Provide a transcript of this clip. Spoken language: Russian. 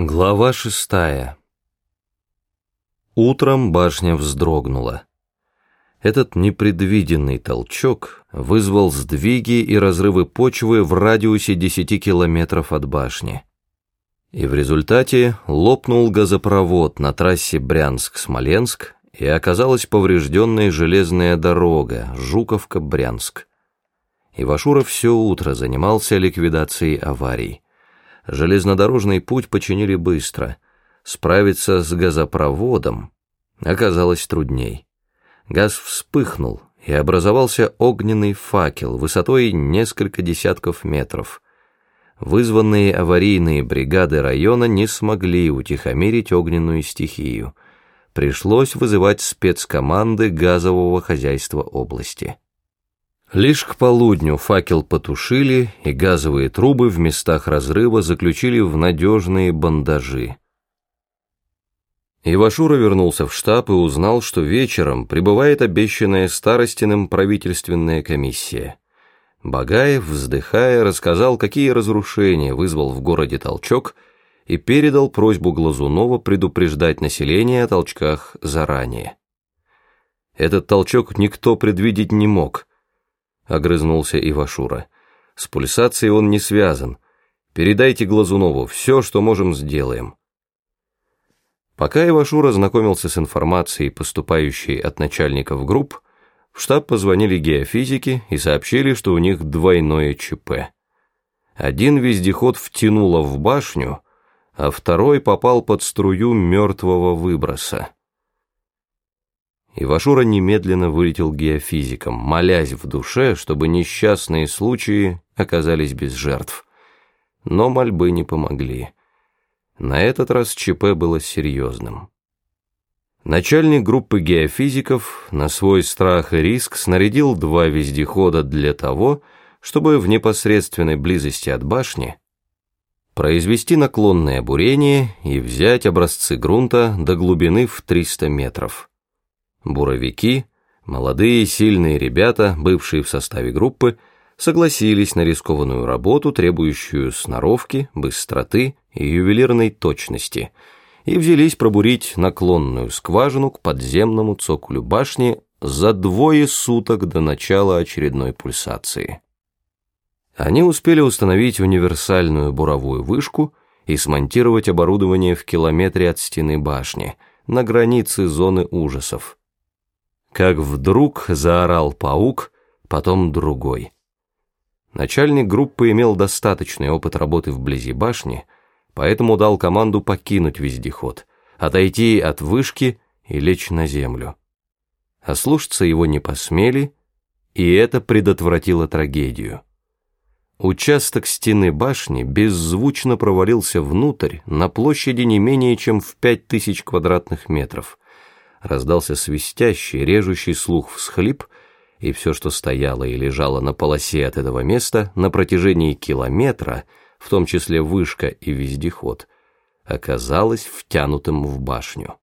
Глава шестая. Утром башня вздрогнула. Этот непредвиденный толчок вызвал сдвиги и разрывы почвы в радиусе 10 километров от башни. И в результате лопнул газопровод на трассе Брянск-Смоленск и оказалась поврежденная железная дорога Жуковка-Брянск. Ивашура все утро занимался ликвидацией аварий. Железнодорожный путь починили быстро. Справиться с газопроводом оказалось трудней. Газ вспыхнул, и образовался огненный факел высотой несколько десятков метров. Вызванные аварийные бригады района не смогли утихомирить огненную стихию. Пришлось вызывать спецкоманды газового хозяйства области. Лишь к полудню факел потушили, и газовые трубы в местах разрыва заключили в надежные бандажи. Ивашура вернулся в штаб и узнал, что вечером прибывает обещанная Старостиным правительственная комиссия. Багаев, вздыхая, рассказал, какие разрушения вызвал в городе толчок и передал просьбу Глазунова предупреждать население о толчках заранее. Этот толчок никто предвидеть не мог – огрызнулся Ивашура. С пульсацией он не связан. Передайте Глазунову, все, что можем, сделаем. Пока Ивашура знакомился с информацией, поступающей от начальников групп, в штаб позвонили геофизики и сообщили, что у них двойное ЧП. Один вездеход втянуло в башню, а второй попал под струю мертвого выброса. Ивашура немедленно вылетел геофизиком, молясь в душе, чтобы несчастные случаи оказались без жертв. Но мольбы не помогли. На этот раз ЧП было серьезным. Начальник группы геофизиков на свой страх и риск снарядил два вездехода для того, чтобы в непосредственной близости от башни произвести наклонное бурение и взять образцы грунта до глубины в 300 метров. Буровики, молодые сильные ребята, бывшие в составе группы, согласились на рискованную работу, требующую сноровки, быстроты и ювелирной точности, и взялись пробурить наклонную скважину к подземному цоколю башни за двое суток до начала очередной пульсации. Они успели установить универсальную буровую вышку и смонтировать оборудование в километре от стены башни, на границе зоны ужасов как вдруг заорал паук, потом другой. Начальник группы имел достаточный опыт работы вблизи башни, поэтому дал команду покинуть вездеход, отойти от вышки и лечь на землю. Ослушаться его не посмели, и это предотвратило трагедию. Участок стены башни беззвучно провалился внутрь на площади не менее чем в пять тысяч квадратных метров – раздался свистящий, режущий слух всхлип, и все, что стояло и лежало на полосе от этого места на протяжении километра, в том числе вышка и вездеход, оказалось втянутым в башню.